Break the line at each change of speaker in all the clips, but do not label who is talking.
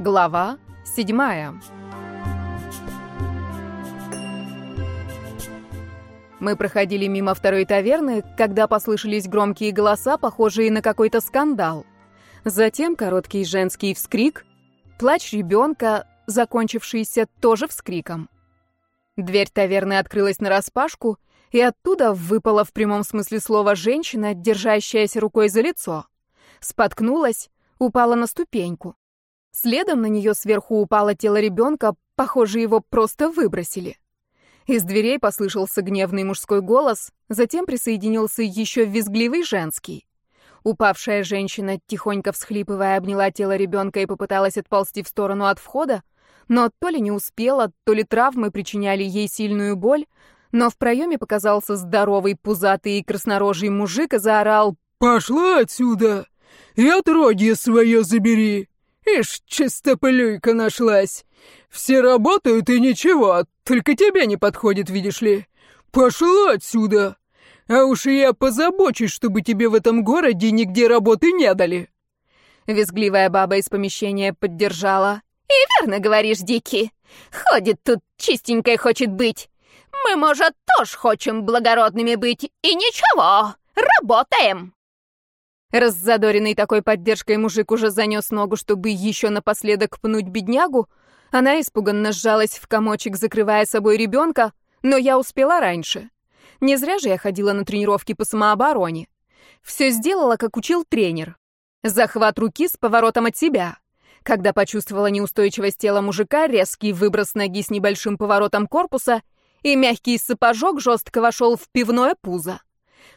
Глава седьмая. Мы проходили мимо второй таверны, когда послышались громкие голоса, похожие на какой-то скандал. Затем короткий женский вскрик, плач ребенка, закончившийся тоже вскриком. Дверь таверны открылась нараспашку, и оттуда выпала в прямом смысле слова женщина, держащаяся рукой за лицо. Споткнулась, упала на ступеньку. Следом на нее сверху упало тело ребенка, похоже, его просто выбросили. Из дверей послышался гневный мужской голос, затем присоединился еще визгливый женский. Упавшая женщина, тихонько всхлипывая, обняла тело ребенка и попыталась отползти в сторону от входа, но то ли не успела, то ли травмы причиняли ей сильную боль, но в проеме показался здоровый, пузатый и краснорожий мужик и заорал «Пошла отсюда! И отродье свое забери!» Ишь, чистоплюйка нашлась. Все работают и ничего, только тебе не подходит, видишь ли. Пошла отсюда. А уж я позабочусь, чтобы тебе в этом городе нигде работы не дали. Визгливая баба из помещения поддержала.
И верно говоришь, Дики. Ходит тут чистенькой хочет быть. Мы, может, тоже хотим благородными быть. И ничего, работаем.
Раззадоренный такой поддержкой мужик уже занес ногу, чтобы еще напоследок пнуть беднягу. Она испуганно сжалась в комочек, закрывая собой ребенка, но я успела раньше. Не зря же я ходила на тренировки по самообороне. Все сделала, как учил тренер. Захват руки с поворотом от себя. Когда почувствовала неустойчивость тела мужика, резкий выброс ноги с небольшим поворотом корпуса и мягкий сапожок жестко вошел в пивное пузо.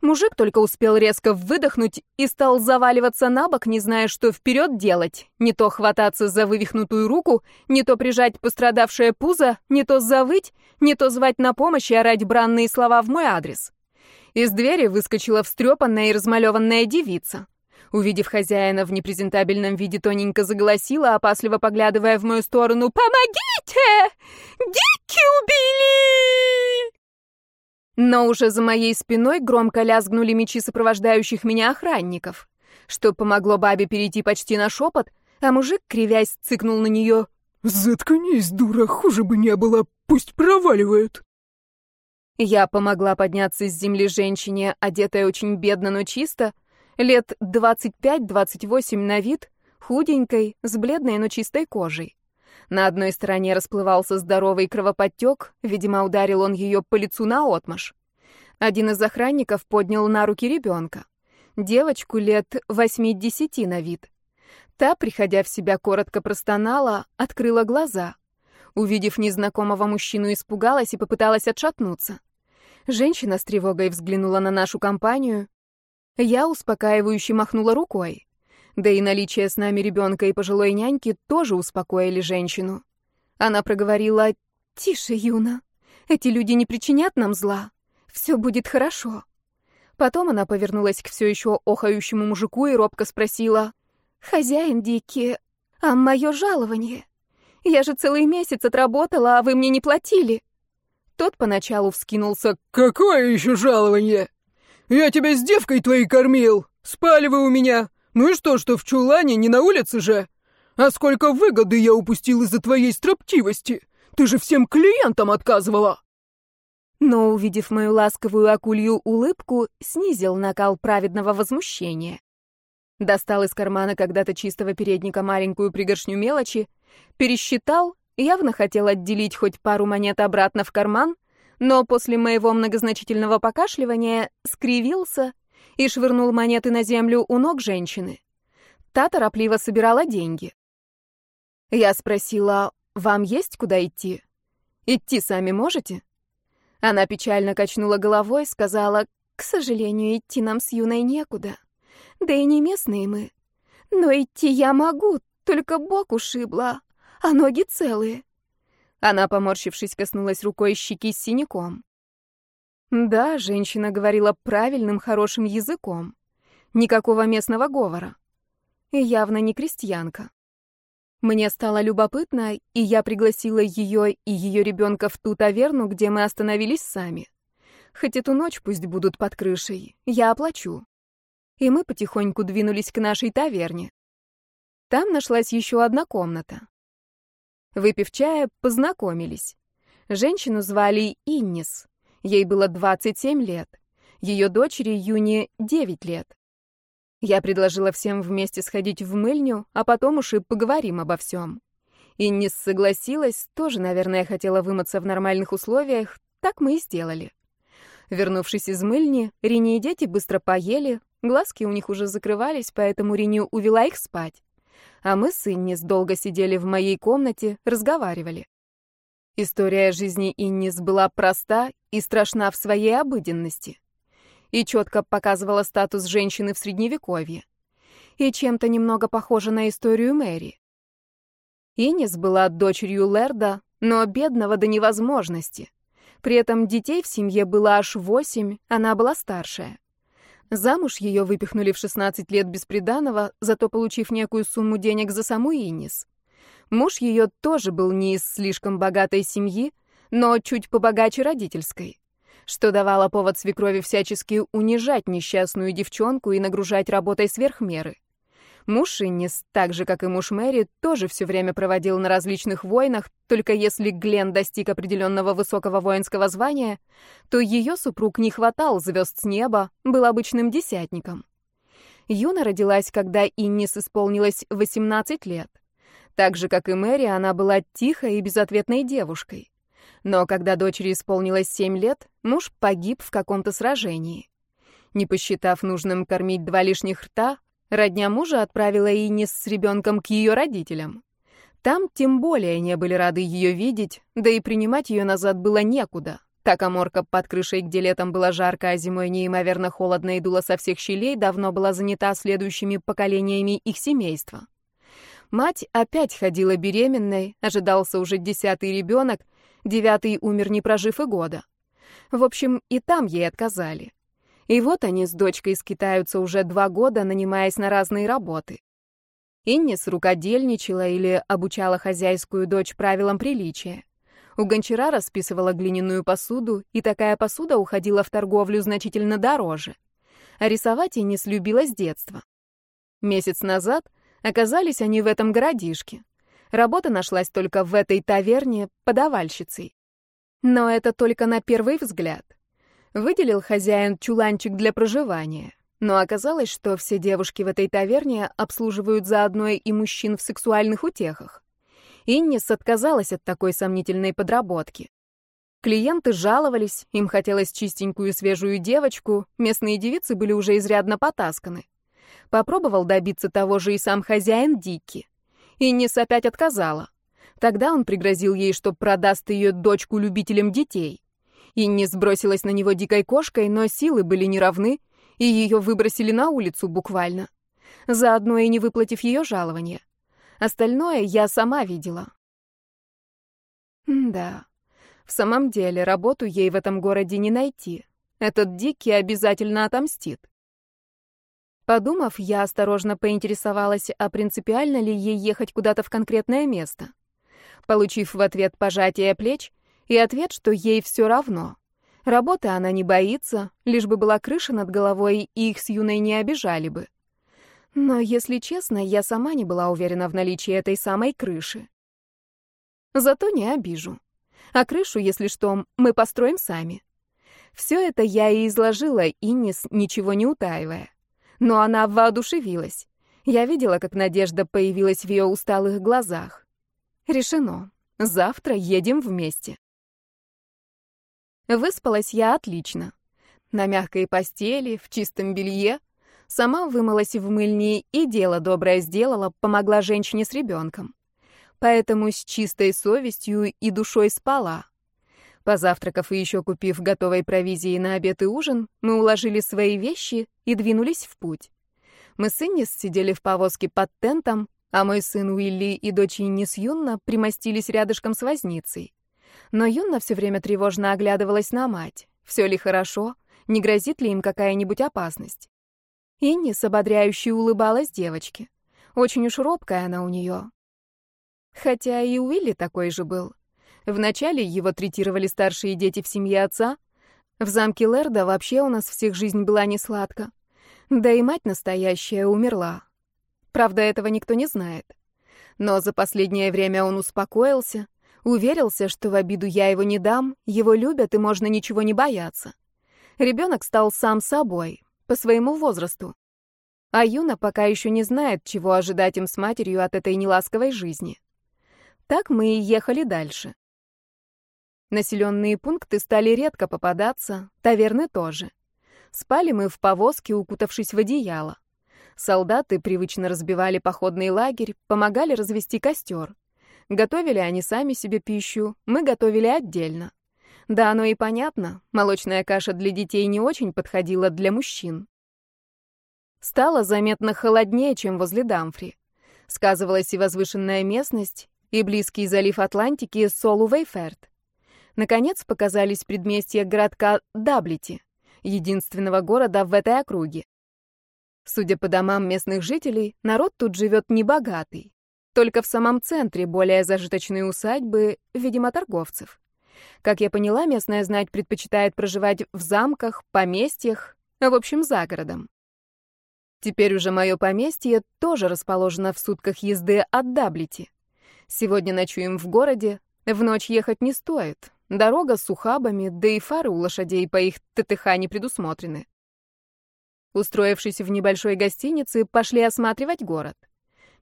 Мужик только успел резко выдохнуть и стал заваливаться на бок, не зная, что вперед делать. Не то хвататься за вывихнутую руку, не то прижать пострадавшее пузо, не то завыть, не то звать на помощь и орать бранные слова в мой адрес. Из двери выскочила встрепанная и размалеванная девица. Увидев хозяина в непрезентабельном виде, тоненько заголосила, опасливо поглядывая в мою сторону. «Помогите! Дикки убили!» Но уже за моей спиной громко лязгнули мечи сопровождающих меня охранников, что помогло бабе перейти почти на шепот, а мужик, кривясь, цыкнул на нее. «Заткнись, дура, хуже бы не было, пусть проваливают!» Я помогла подняться с земли женщине, одетая очень бедно, но чисто, лет 25-28 на вид, худенькой, с бледной, но чистой кожей. На одной стороне расплывался здоровый кровоподтек, видимо, ударил он ее по лицу наотмашь. Один из охранников поднял на руки ребенка. Девочку лет восьми-десяти на вид. Та, приходя в себя, коротко простонала, открыла глаза. Увидев незнакомого мужчину, испугалась и попыталась отшатнуться. Женщина с тревогой взглянула на нашу компанию. Я успокаивающе махнула рукой. Да и наличие с нами ребенка и пожилой няньки тоже успокоили женщину. Она проговорила «Тише, Юна, эти люди не причинят нам зла, все будет хорошо». Потом она повернулась к все еще охающему мужику и робко спросила «Хозяин дикий, а мое жалование? Я же целый месяц отработала, а вы мне не платили». Тот поначалу вскинулся «Какое еще жалование? Я тебя с девкой твоей кормил, спали вы у меня, ну и что, что в чулане, не на улице же? А сколько выгоды я упустил из-за твоей строптивости? Ты же всем клиентам отказывала!» Но, увидев мою ласковую акулью улыбку, снизил накал праведного возмущения. Достал из кармана когда-то чистого передника маленькую пригоршню мелочи, пересчитал, явно хотел отделить хоть пару монет обратно в карман, но после моего многозначительного покашливания скривился и швырнул монеты на землю у ног женщины. Та торопливо собирала деньги. Я спросила, «Вам есть куда идти? Идти сами можете?» Она печально качнула головой, сказала, «К сожалению, идти нам с юной некуда. Да и не местные мы. Но идти я могу, только бок ушибла, а ноги целые». Она, поморщившись, коснулась рукой щеки с синяком. Да, женщина говорила правильным, хорошим языком. Никакого местного говора. И явно не крестьянка. Мне стало любопытно, и я пригласила ее и ее ребенка в ту таверну, где мы остановились сами. Хоть эту ночь пусть будут под крышей, я оплачу. И мы потихоньку двинулись к нашей таверне. Там нашлась еще одна комната. Выпив чая, познакомились. Женщину звали Иннис. Ей было 27 лет. Ее дочери Юни 9 лет. Я предложила всем вместе сходить в мыльню, а потом уж и поговорим обо всем. Иннис согласилась, тоже, наверное, хотела вымыться в нормальных условиях, так мы и сделали. Вернувшись из мыльни, Рини и дети быстро поели, глазки у них уже закрывались, поэтому Рини увела их спать. А мы с Иннис долго сидели в моей комнате, разговаривали. История жизни Иннис была проста и страшна в своей обыденности. И четко показывала статус женщины в Средневековье. И чем-то немного похожа на историю Мэри. Иннис была дочерью Лерда, но бедного до невозможности. При этом детей в семье было аж восемь, она была старшая. Замуж ее выпихнули в 16 лет без приданого, зато получив некую сумму денег за саму Иннис. Муж ее тоже был не из слишком богатой семьи, но чуть побогаче родительской, что давало повод свекрови всячески унижать несчастную девчонку и нагружать работой сверх меры. Муж Иннис, так же, как и муж Мэри, тоже все время проводил на различных войнах, только если Глен достиг определенного высокого воинского звания, то ее супруг не хватал звезд с неба, был обычным десятником. Юна родилась, когда Иннис исполнилось 18 лет. Так же, как и Мэри, она была тихой и безответной девушкой. Но когда дочери исполнилось 7 лет, муж погиб в каком-то сражении. Не посчитав нужным кормить два лишних рта, Родня мужа отправила Иннис с ребенком к ее родителям. Там тем более не были рады ее видеть, да и принимать ее назад было некуда. Та коморка под крышей, где летом было жарко, а зимой неимоверно холодно и дуло со всех щелей, давно была занята следующими поколениями их семейства. Мать опять ходила беременной, ожидался уже десятый ребенок, девятый умер, не прожив и года. В общем, и там ей отказали. И вот они с дочкой скитаются уже два года, нанимаясь на разные работы. Иннис рукодельничала или обучала хозяйскую дочь правилам приличия. У гончара расписывала глиняную посуду, и такая посуда уходила в торговлю значительно дороже. А рисовать Иннис любила с детства. Месяц назад оказались они в этом городишке. Работа нашлась только в этой таверне подавальщицей. Но это только на первый взгляд. Выделил хозяин чуланчик для проживания. Но оказалось, что все девушки в этой таверне обслуживают заодно и мужчин в сексуальных утехах. Иннис отказалась от такой сомнительной подработки. Клиенты жаловались, им хотелось чистенькую свежую девочку, местные девицы были уже изрядно потасканы. Попробовал добиться того же и сам хозяин Дикки. Иннис опять отказала. Тогда он пригрозил ей, что продаст ее дочку любителям детей. Инни сбросилась на него дикой кошкой, но силы были неравны, и ее выбросили на улицу буквально. Заодно и не выплатив ее жалование. Остальное я сама видела. да, в самом деле работу ей в этом городе не найти. Этот Дикий обязательно отомстит. Подумав, я осторожно поинтересовалась, а принципиально ли ей ехать куда-то в конкретное место. Получив в ответ пожатие плеч, и ответ, что ей все равно. Работы она не боится, лишь бы была крыша над головой, и их с юной не обижали бы. Но, если честно, я сама не была уверена в наличии этой самой крыши. Зато не обижу. А крышу, если что, мы построим сами. Все это я и изложила Иннис, ничего не утаивая. Но она воодушевилась. Я видела, как надежда появилась в ее усталых глазах. Решено. Завтра едем вместе. Выспалась я отлично. На мягкой постели, в чистом белье. Сама вымылась в мыльне и дело доброе сделала, помогла женщине с ребенком. Поэтому с чистой совестью и душой спала. Позавтракав и еще купив готовой провизии на обед и ужин, мы уложили свои вещи и двинулись в путь. Мы с Иннис сидели в повозке под тентом, а мой сын Уилли и дочь Иннис Юнна примостились рядышком с возницей. Но Юнна все время тревожно оглядывалась на мать. Все ли хорошо? Не грозит ли им какая-нибудь опасность? Инни с ободряющей улыбалась девочке. Очень уж робкая она у нее. Хотя и Уилли такой же был. Вначале его третировали старшие дети в семье отца. В замке Лерда вообще у нас всех жизнь была не сладка. Да и мать настоящая умерла. Правда, этого никто не знает. Но за последнее время он успокоился, уверился, что в обиду я его не дам, его любят и можно ничего не бояться. Ребенок стал сам собой, по своему возрасту. А Юна пока еще не знает, чего ожидать им с матерью от этой неласковой жизни. Так мы и ехали дальше. Населенные пункты стали редко попадаться, таверны тоже. Спали мы в повозке, укутавшись в одеяло. Солдаты привычно разбивали походный лагерь, помогали развести костер. Готовили они сами себе пищу, мы готовили отдельно. Да, оно и понятно, молочная каша для детей не очень подходила для мужчин. Стало заметно холоднее, чем возле Дамфри. Сказывалась и возвышенная местность, и близкий залив Атлантики Солуэй-Ферт. Наконец показались предместья городка Даблити, единственного города в этой округе. Судя по домам местных жителей, народ тут живет небогатый. Только в самом центре более зажиточные усадьбы, видимо, торговцев. Как я поняла, местная знать предпочитает проживать в замках, поместьях, в общем, за городом. Теперь уже мое поместье тоже расположено в сутках езды от Даблити. Сегодня ночуем в городе, в ночь ехать не стоит. Дорога с ухабами, да и фары у лошадей по их ТТХ не предусмотрены. Устроившись в небольшой гостинице, пошли осматривать город.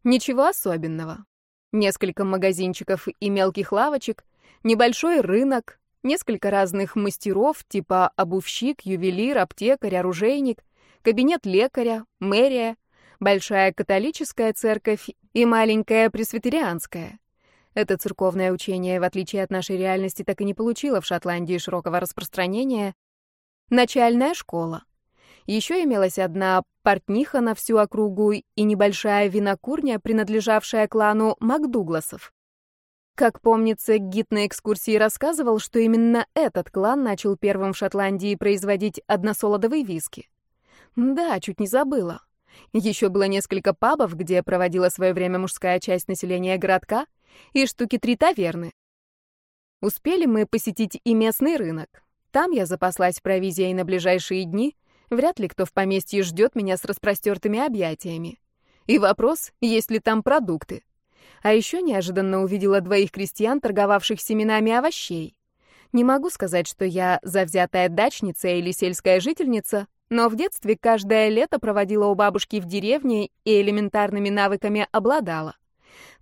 Ничего особенного. Несколько магазинчиков и мелких лавочек, небольшой рынок, несколько разных мастеров, типа обувщик, ювелир, аптекарь, оружейник, кабинет лекаря, мэрия, большая католическая церковь и маленькая пресвитерианская. Это церковное учение, в отличие от нашей реальности, так и не получило в Шотландии широкого распространения. Начальная школа. Еще имелась одна портниха на всю округу и небольшая винокурня, принадлежавшая клану Макдугласов. Как помнится, гид на экскурсии рассказывал, что именно этот клан начал первым в Шотландии производить односолодовые виски. Да, чуть не забыла. Еще было несколько пабов, где проводила свое время мужская часть населения городка, и штуки три таверны. Успели мы посетить и местный рынок. Там я запаслась провизией на ближайшие дни. Вряд ли кто в поместье ждет меня с распростертыми объятиями. И вопрос, есть ли там продукты. А еще неожиданно увидела двоих крестьян, торговавших семенами овощей. Не могу сказать, что я завзятая дачница или сельская жительница, но в детстве каждое лето проводила у бабушки в деревне и элементарными навыками обладала.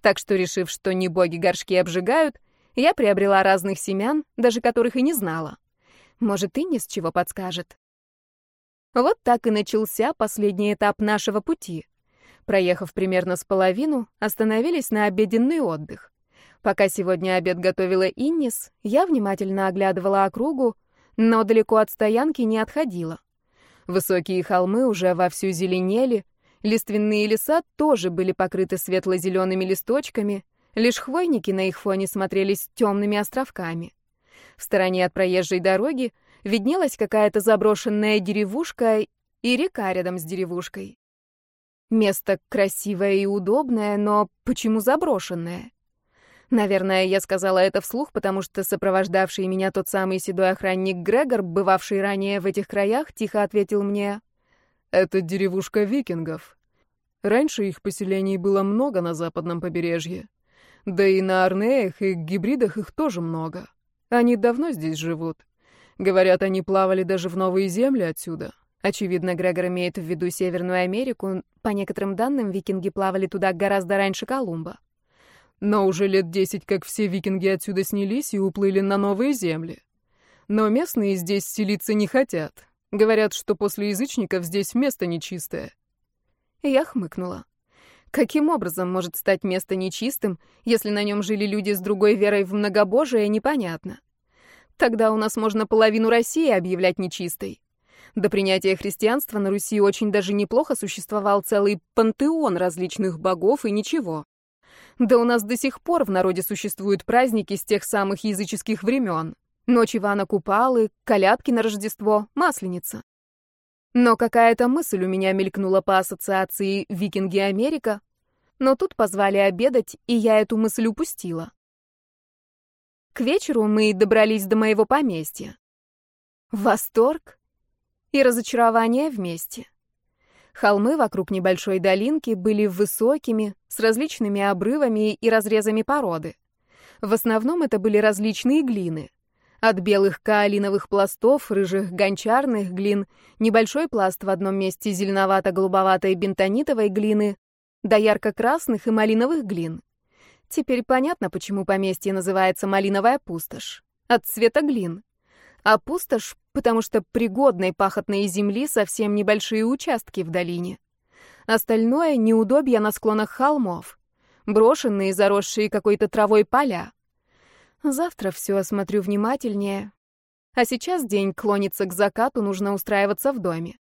Так что, решив, что не боги горшки обжигают, я приобрела разных семян, даже которых и не знала. Может, и ни с чего подскажет. Вот так и начался последний этап нашего пути. Проехав примерно с половину, остановились на обеденный отдых. Пока сегодня обед готовила Иннис, я внимательно оглядывала округу, но далеко от стоянки не отходила. Высокие холмы уже вовсю зеленели, Лиственные леса тоже были покрыты светло-зелеными листочками, лишь хвойники на их фоне смотрелись темными островками. В стороне от проезжей дороги виднелась какая-то заброшенная деревушка и река рядом с деревушкой. Место красивое и удобное, но почему заброшенное? Наверное, я сказала это вслух, потому что сопровождавший меня тот самый седой охранник Грегор, бывавший ранее в этих краях, тихо ответил мне это деревушка викингов. Раньше их поселений было много на западном побережье. Да и на Арнеях и гибридах их тоже много. Они давно здесь живут. Говорят, они плавали даже в новые земли отсюда. Очевидно, Грегор имеет в виду Северную Америку. По некоторым данным, викинги плавали туда гораздо раньше Колумба. Но уже лет десять, как все викинги отсюда снялись и уплыли на новые земли. Но местные здесь селиться не хотят. Говорят, что после язычников здесь место нечистое. Я хмыкнула. Каким образом может стать место нечистым, если на нем жили люди с другой верой в многобожие, непонятно. Тогда у нас можно половину России объявлять нечистой. До принятия христианства на Руси очень даже неплохо существовал целый пантеон различных богов и ничего. Да у нас до сих пор в народе существуют праздники с тех самых языческих времен. Ночь Ивана Купалы, колядки на Рождество, Масленица. Но какая-то мысль у меня мелькнула по ассоциации «Викинги Америка», но тут позвали обедать, и я эту мысль упустила. К вечеру мы добрались до моего поместья. Восторг и разочарование вместе. Холмы вокруг небольшой долинки были высокими, с различными обрывами и разрезами породы. В основном это были различные глины. От белых каолиновых пластов, рыжих гончарных глин, небольшой пласт в одном месте зеленовато-голубоватой бентонитовой глины, до ярко-красных и малиновых глин. Теперь понятно, почему поместье называется Малиновая пустошь. От цвета глин. А пустошь, потому что пригодной пахотной земли совсем небольшие участки в долине. Остальное — неудобья на склонах холмов. Брошенные, заросшие какой-то травой поля. Завтра все осмотрю внимательнее. А сейчас день клонится к закату, нужно устраиваться в доме.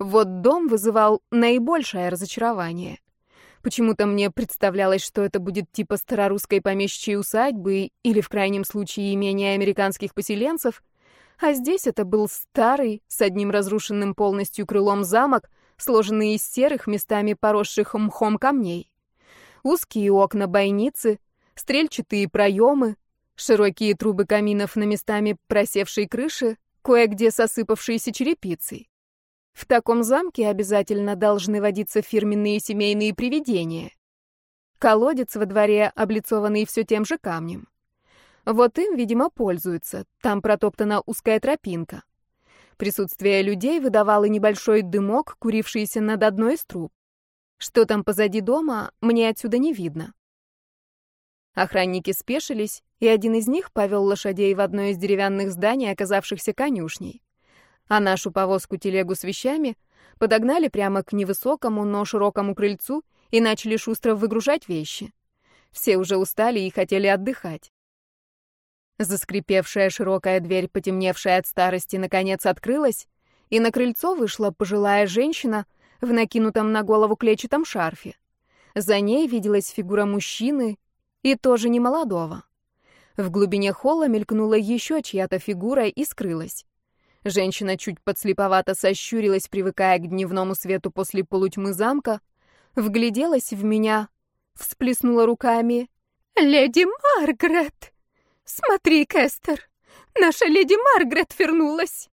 Вот дом вызывал наибольшее разочарование. Почему-то мне представлялось, что это будет типа старорусской помещичьей усадьбы или, в крайнем случае, имения американских поселенцев, а здесь это был старый, с одним разрушенным полностью крылом замок, сложенный из серых, местами поросших мхом камней. Узкие окна бойницы, стрельчатые проемы, широкие трубы каминов на местами просевшей крыши, кое-где сосыпавшиеся черепицей. В таком замке обязательно должны водиться фирменные семейные привидения. Колодец во дворе, облицованный все тем же камнем. Вот им, видимо, пользуются. Там протоптана узкая тропинка. Присутствие людей выдавало небольшой дымок, курившийся над одной из труб. Что там позади дома, мне отсюда не видно. Охранники спешились, и один из них повел лошадей в одно из деревянных зданий, оказавшихся конюшней а нашу повозку-телегу с вещами подогнали прямо к невысокому, но широкому крыльцу и начали шустро выгружать вещи. Все уже устали и хотели отдыхать. Заскрипевшая широкая дверь, потемневшая от старости, наконец открылась, и на крыльцо вышла пожилая женщина в накинутом на голову клетчатом шарфе. За ней виделась фигура мужчины, и тоже немолодого. В глубине холла мелькнула еще чья-то фигура и скрылась. Женщина чуть подслеповато сощурилась, привыкая к дневному свету после полутьмы замка, вгляделась в меня, всплеснула руками.
«Леди Маргарет! Смотри, Кестер, наша леди Маргарет вернулась!»